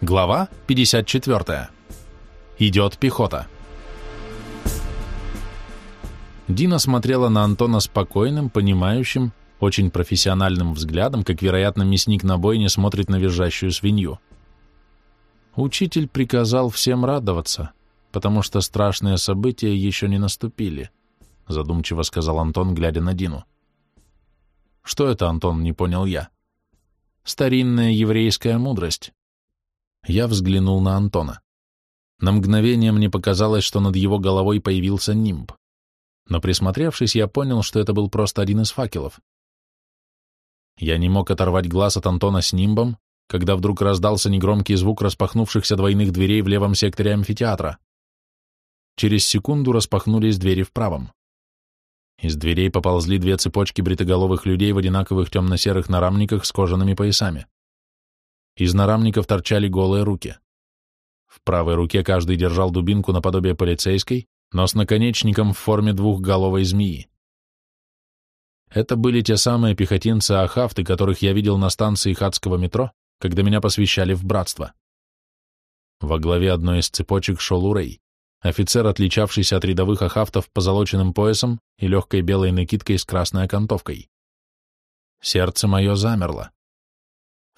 Глава 54. Идет пехота. Дина смотрела на Антона спокойным, понимающим, очень профессиональным взглядом, как, вероятно, мясник на бойне смотрит на визжащую свинью. Учитель приказал всем радоваться, потому что страшные события еще не наступили, задумчиво сказал Антон, глядя на Дину. Что это, Антон, не понял я. Старинная еврейская мудрость. Я взглянул на Антона. На мгновение мне показалось, что над его головой появился нимб. Но присмотревшись, я понял, что это был просто один из факелов. Я не мог оторвать глаз от Антона с нимбом, когда вдруг раздался негромкий звук распахнувшихся двойных дверей в левом секторе амфитеатра. Через секунду распахнулись двери в правом. Из дверей поползли две цепочки бритоголовых людей в одинаковых темно-серых нарамниках с кожаными поясами. Из нарамников торчали голые руки. В правой руке каждый держал дубинку наподобие полицейской, но с наконечником в форме двухголовой змеи. Это были те самые пехотинцы-ахавты, которых я видел на станции Хатского метро, когда меня посвящали в братство. Во главе одной из цепочек шел Урей офицер, отличавшийся от рядовых ахавтов позолоченным поясом и легкой белой накидкой с красной окантовкой. Сердце мое замерло.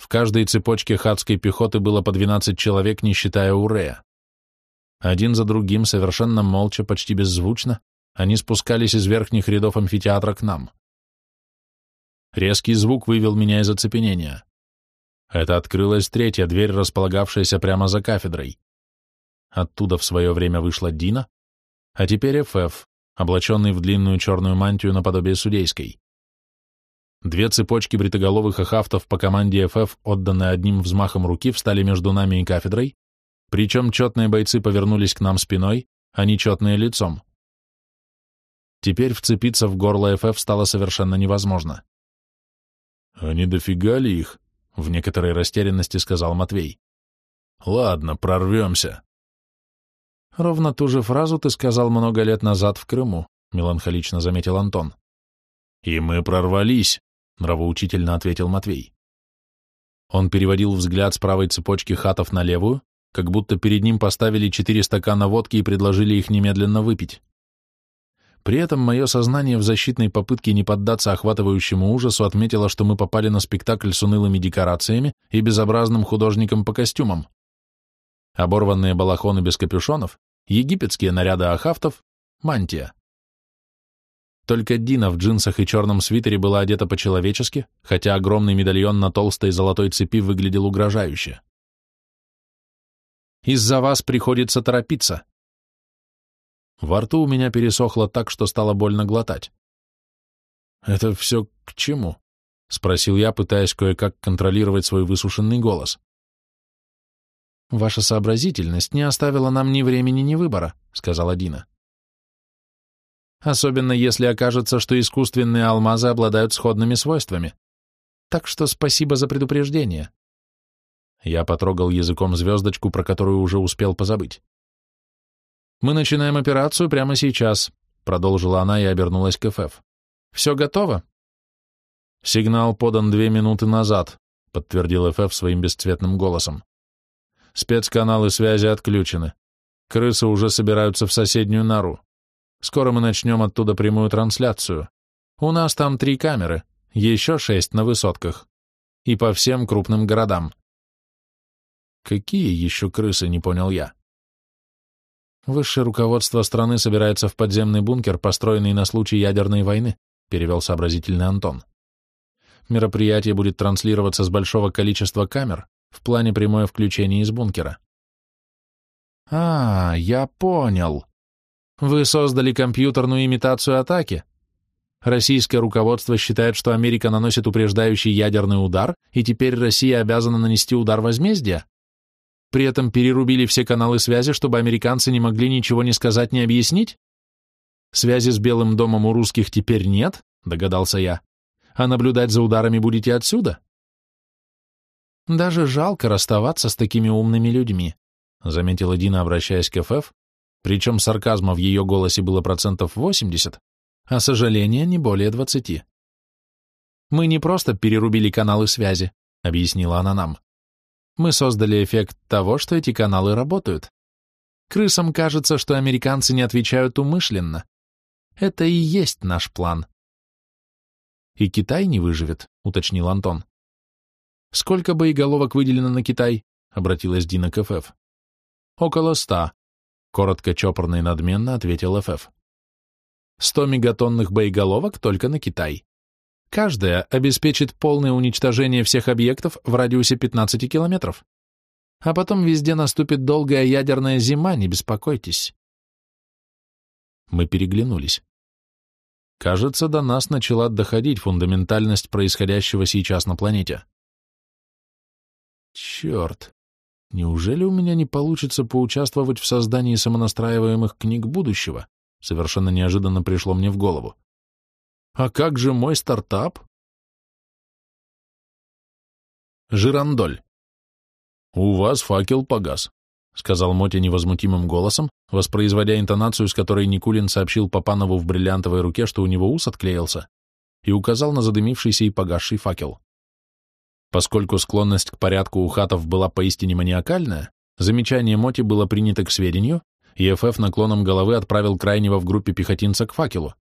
В каждой цепочке хадской пехоты было по 12 человек, не считая Урея. Один за другим, совершенно молча, почти беззвучно, они спускались из верхних рядов амфитеатра к нам. Резкий звук вывел меня из оцепенения. Это открылась третья дверь, располагавшаяся прямо за кафедрой. Оттуда в свое время вышла Дина, а теперь ФФ, облаченный в длинную черную мантию наподобие судейской. Две цепочки бритоголовых ахавтов по команде ФФ, отданные одним взмахом руки, встали между нами и кафедрой, причем четные бойцы повернулись к нам спиной, а нечетные лицом. Теперь вцепиться в горло ФФ стало совершенно невозможно. «А не дофига их?» — в некоторой растерянности сказал Матвей. «Ладно, прорвемся». Ровно ту же фразу ты сказал много лет назад в Крыму, меланхолично заметил Антон. И мы прорвались, нравоучительно ответил Матвей. Он переводил взгляд с правой цепочки хатов на левую, как будто перед ним поставили четыре стакана водки и предложили их немедленно выпить. При этом мое сознание в защитной попытке не поддаться охватывающему ужасу отметило, что мы попали на спектакль с унылыми декорациями и безобразным художником по костюмам оборванные балахоны без капюшонов, египетские наряды ахавтов, мантия. Только Дина в джинсах и черном свитере была одета по-человечески, хотя огромный медальон на толстой золотой цепи выглядел угрожающе. «Из-за вас приходится торопиться». Во рту у меня пересохло так, что стало больно глотать. «Это все к чему?» — спросил я, пытаясь кое-как контролировать свой высушенный голос. «Ваша сообразительность не оставила нам ни времени, ни выбора», — сказала Дина. «Особенно если окажется, что искусственные алмазы обладают сходными свойствами. Так что спасибо за предупреждение». Я потрогал языком звездочку, про которую уже успел позабыть. «Мы начинаем операцию прямо сейчас», — продолжила она и обернулась к ФФ. «Все готово?» «Сигнал подан две минуты назад», — подтвердил ФФ своим бесцветным голосом. Спецканалы связи отключены. Крысы уже собираются в соседнюю нору. Скоро мы начнем оттуда прямую трансляцию. У нас там три камеры, еще шесть на высотках. И по всем крупным городам. Какие еще крысы, не понял я. Высшее руководство страны собирается в подземный бункер, построенный на случай ядерной войны, перевел сообразительный Антон. Мероприятие будет транслироваться с большого количества камер, в плане прямое включение из бункера. А, я понял. Вы создали компьютерную имитацию атаки. Российское руководство считает, что Америка наносит упреждающий ядерный удар, и теперь Россия обязана нанести удар возмездия. При этом перерубили все каналы связи, чтобы американцы не могли ничего не сказать, не объяснить? Связи с Белым домом у русских теперь нет, догадался я. А наблюдать за ударами будете отсюда? Даже жалко расставаться с такими умными людьми, заметила Дина, обращаясь к ФФ, причем сарказма в ее голосе было процентов 80, а сожаления не более 20. Мы не просто перерубили каналы связи, объяснила она нам. Мы создали эффект того, что эти каналы работают. Крысам кажется, что американцы не отвечают умышленно. Это и есть наш план. И Китай не выживет, уточнил Антон. Сколько боеголовок выделено на Китай? Обратилась Дина к ФФ. Около ста, коротко, чопорно и надменно ответил ФФ. Сто мегатонных боеголовок только на Китай. Каждая обеспечит полное уничтожение всех объектов в радиусе 15 километров. А потом везде наступит долгая ядерная зима, не беспокойтесь. Мы переглянулись. Кажется, до нас начала доходить фундаментальность происходящего сейчас на планете. Черт, неужели у меня не получится поучаствовать в создании самонастраиваемых книг будущего? Совершенно неожиданно пришло мне в голову. А как же мой стартап? Жирандоль. У вас факел погас, сказал Мотя невозмутимым голосом, воспроизводя интонацию, с которой Никулин сообщил Папанову в бриллиантовой руке, что у него ус отклеился, и указал на задымившийся и погасший факел. Поскольку склонность к порядку у хатов была поистине маниакальная, замечание Моти было принято к сведению, и ФФ наклоном головы отправил крайнего в группе пехотинца к факелу.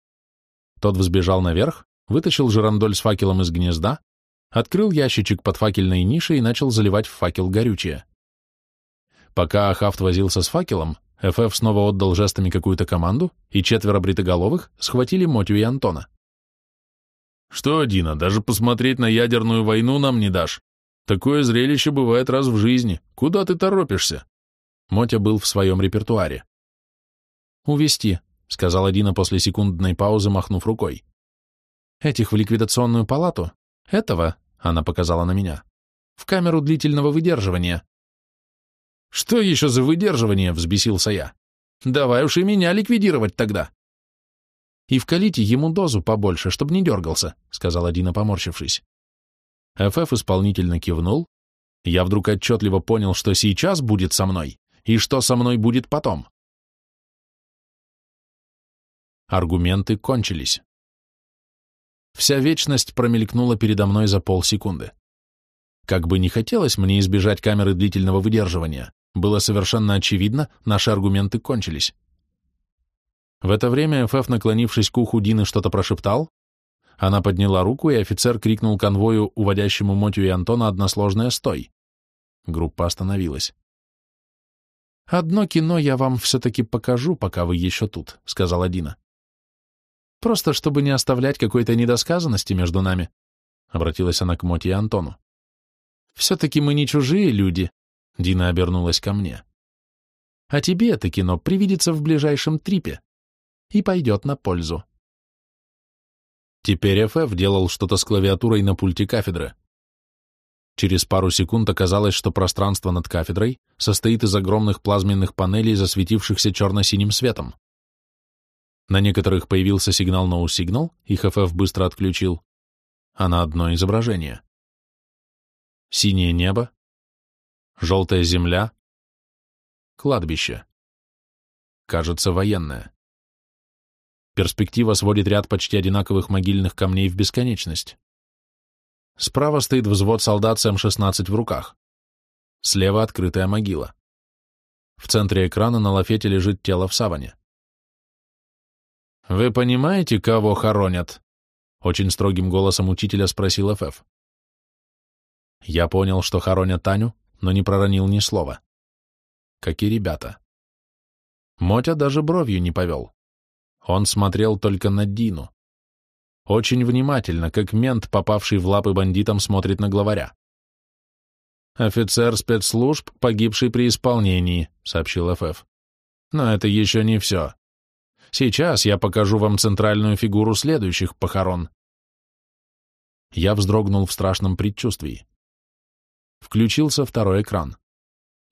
Тот взбежал наверх, вытащил жирандоль с факелом из гнезда, открыл ящичек под факельной нишей и начал заливать в факел горючее. Пока Ахафт возился с факелом, ФФ снова отдал жестами какую-то команду, и четверо бритоголовых схватили Мотю и Антона. «Что, Дина, даже посмотреть на ядерную войну нам не дашь? Такое зрелище бывает раз в жизни. Куда ты торопишься?» Мотя был в своем репертуаре. «Увести», — сказала Дина после секундной паузы, махнув рукой. «Этих в ликвидационную палату? Этого?» — она показала на меня. «В камеру длительного выдерживания». «Что еще за выдерживание?» — взбесился я. «Давай уж и меня ликвидировать тогда». «И вкалите ему дозу побольше, чтобы не дергался», — сказала Дина, поморщившись. ФФ исполнительно кивнул. Я вдруг отчетливо понял, что сейчас будет со мной, и что со мной будет потом. Аргументы кончились. Вся вечность промелькнула передо мной за полсекунды. Как бы не хотелось мне избежать камеры длительного выдерживания, было совершенно очевидно, наши аргументы кончились. В это время ФФ, наклонившись к уху Дины, что-то прошептал. Она подняла руку, и офицер крикнул конвою, уводящему Мотю и Антона, односложное «Стой!». Группа остановилась. «Одно кино я вам все-таки покажу, пока вы еще тут», — сказала Дина. Просто чтобы не оставлять какой-то недосказанности между нами, — обратилась она к Моти и Антону. Все-таки мы не чужие люди, — Дина обернулась ко мне. А тебе это кино привидится в ближайшем трипе и пойдет на пользу. Теперь ФФ делал что-то с клавиатурой на пульте кафедры. Через пару секунд оказалось, что пространство над кафедрой состоит из огромных плазменных панелей, засветившихся черно-синим светом. На некоторых появился сигнал No Signal, их FF быстро отключил, а на одно изображение. Синее небо, желтая земля, кладбище. Кажется, военное. Перспектива сводит ряд почти одинаковых могильных камней в бесконечность. Справа стоит взвод солдат с М-16 в руках. Слева открытая могила. В центре экрана на лафете лежит тело в саване. «Вы понимаете, кого хоронят?» Очень строгим голосом учителя спросил ФФ. Я понял, что хоронят Таню, но не проронил ни слова. Как и ребята. Мотя даже бровью не повел. Он смотрел только на Дину. Очень внимательно, как мент, попавший в лапы бандитам, смотрит на главаря. «Офицер спецслужб, погибший при исполнении», — сообщил ФФ. «Но это еще не все. Сейчас я покажу вам центральную фигуру следующих похорон. Я вздрогнул в страшном предчувствии. Включился второй экран.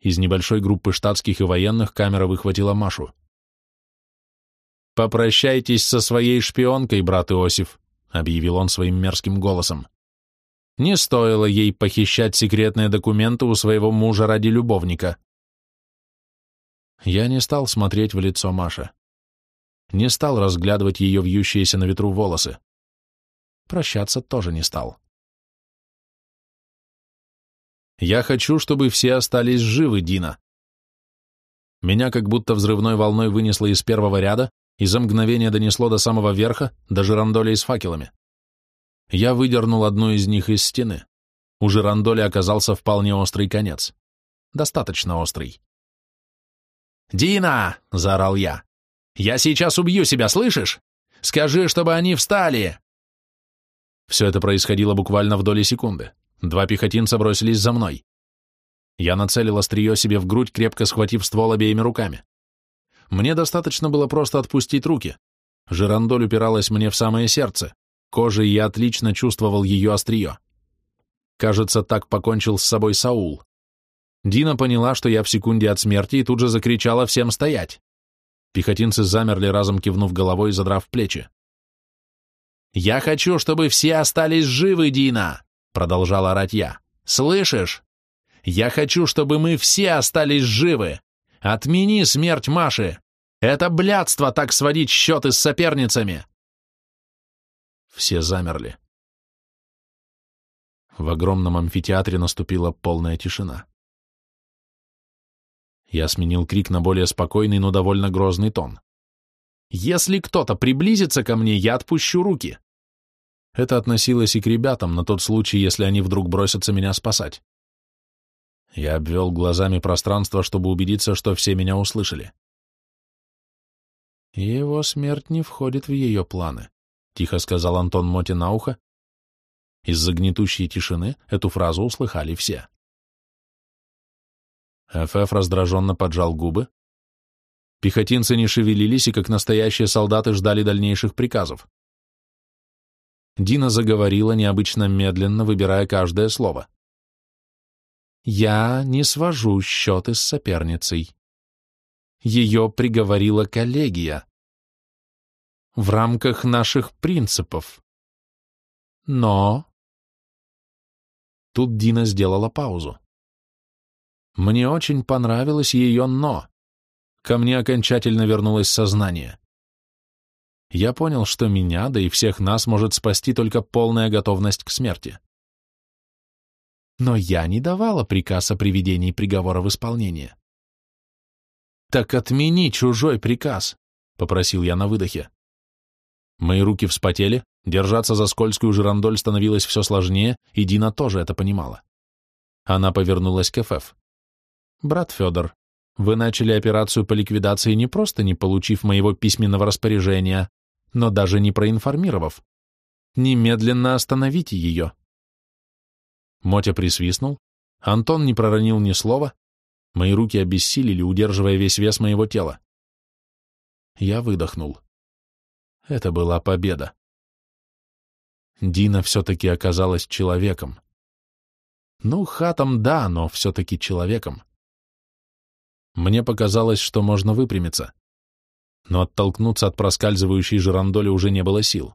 Из небольшой группы штатских и военных камера выхватила Машу. «Попрощайтесь со своей шпионкой, брат Иосиф», — объявил он своим мерзким голосом. «Не стоило ей похищать секретные документы у своего мужа ради любовника». Я не стал смотреть в лицо Маши не стал разглядывать ее вьющиеся на ветру волосы. Прощаться тоже не стал. Я хочу, чтобы все остались живы, Дина. Меня как будто взрывной волной вынесло из первого ряда и за мгновение донесло до самого верха, до жирандолей с факелами. Я выдернул одну из них из стены. У жирандоли оказался вполне острый конец. Достаточно острый. «Дина!» — заорал я. «Я сейчас убью себя, слышишь? Скажи, чтобы они встали!» Все это происходило буквально в доли секунды. Два пехотинца бросились за мной. Я нацелил острие себе в грудь, крепко схватив ствол обеими руками. Мне достаточно было просто отпустить руки. Жирандоль упиралась мне в самое сердце. Кожей я отлично чувствовал ее острие. Кажется, так покончил с собой Саул. Дина поняла, что я в секунде от смерти, и тут же закричала всем стоять. Пехотинцы замерли, разом кивнув головой и задрав плечи. «Я хочу, чтобы все остались живы, Дина!» — продолжал орать я. «Слышишь? Я хочу, чтобы мы все остались живы! Отмени смерть Маши! Это блядство так сводить счеты с соперницами!» Все замерли. В огромном амфитеатре наступила полная тишина. Я сменил крик на более спокойный, но довольно грозный тон. «Если кто-то приблизится ко мне, я отпущу руки!» Это относилось и к ребятам, на тот случай, если они вдруг бросятся меня спасать. Я обвел глазами пространство, чтобы убедиться, что все меня услышали. «Его смерть не входит в ее планы», — тихо сказал Антон Моти на ухо. Из-за гнетущей тишины эту фразу услыхали все. ФФ раздраженно поджал губы. Пехотинцы не шевелились и, как настоящие солдаты, ждали дальнейших приказов. Дина заговорила необычно медленно, выбирая каждое слово. «Я не свожу счеты с соперницей. Ее приговорила коллегия. В рамках наших принципов. Но...» Тут Дина сделала паузу. Мне очень понравилось ее «но». Ко мне окончательно вернулось сознание. Я понял, что меня, да и всех нас может спасти только полная готовность к смерти. Но я не давала приказ о приведении приговора в исполнение. «Так отмени чужой приказ», — попросил я на выдохе. Мои руки вспотели, держаться за скользкую жирандоль становилось все сложнее, и Дина тоже это понимала. Она повернулась к ФФ. «Брат Федор, вы начали операцию по ликвидации не просто не получив моего письменного распоряжения, но даже не проинформировав. Немедленно остановите ее». Мотя присвистнул, Антон не проронил ни слова, мои руки обессилели, удерживая весь вес моего тела. Я выдохнул. Это была победа. Дина все-таки оказалась человеком. Ну, хатом да, но все-таки человеком. Мне показалось, что можно выпрямиться. Но оттолкнуться от проскальзывающей жирандоли уже не было сил.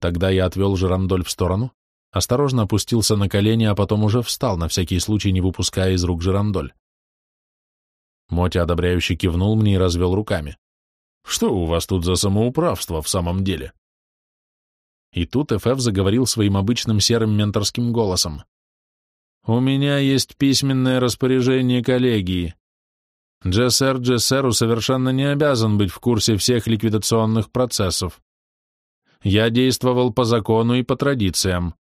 Тогда я отвел жирандоль в сторону, осторожно опустился на колени, а потом уже встал, на всякий случай не выпуская из рук жирандоль. Мотя одобряюще кивнул мне и развел руками. «Что у вас тут за самоуправство в самом деле?» И тут ФФ заговорил своим обычным серым менторским голосом. «У меня есть письменное распоряжение коллегии. Джессер Джессеру совершенно не обязан быть в курсе всех ликвидационных процессов. Я действовал по закону и по традициям.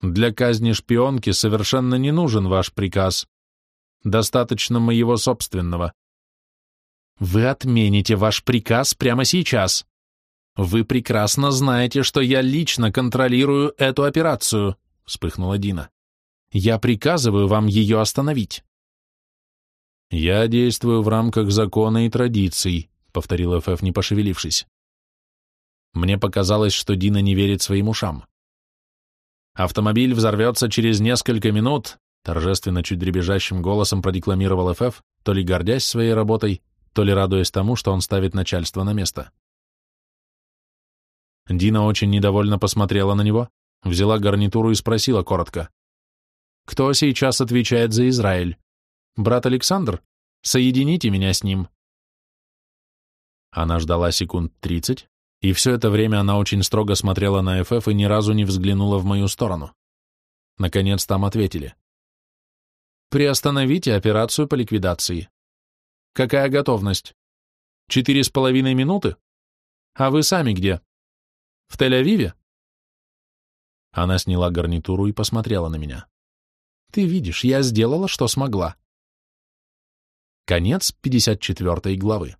Для казни шпионки совершенно не нужен ваш приказ. Достаточно моего собственного. Вы отмените ваш приказ прямо сейчас. Вы прекрасно знаете, что я лично контролирую эту операцию, вспыхнула Дина. Я приказываю вам ее остановить. «Я действую в рамках закона и традиций», — повторил ФФ, не пошевелившись. Мне показалось, что Дина не верит своим ушам. «Автомобиль взорвется через несколько минут», — торжественно чуть дребезжащим голосом продекламировал ФФ, то ли гордясь своей работой, то ли радуясь тому, что он ставит начальство на место. Дина очень недовольно посмотрела на него, взяла гарнитуру и спросила коротко. «Кто сейчас отвечает за Израиль?» Брат Александр, соедините меня с ним. Она ждала секунд тридцать, и все это время она очень строго смотрела на ФФ и ни разу не взглянула в мою сторону. Наконец там ответили. Приостановите операцию по ликвидации. Какая готовность? Четыре с половиной минуты? А вы сами где? В Тель-Авиве? Она сняла гарнитуру и посмотрела на меня. Ты видишь, я сделала, что смогла. Конец 54 главы.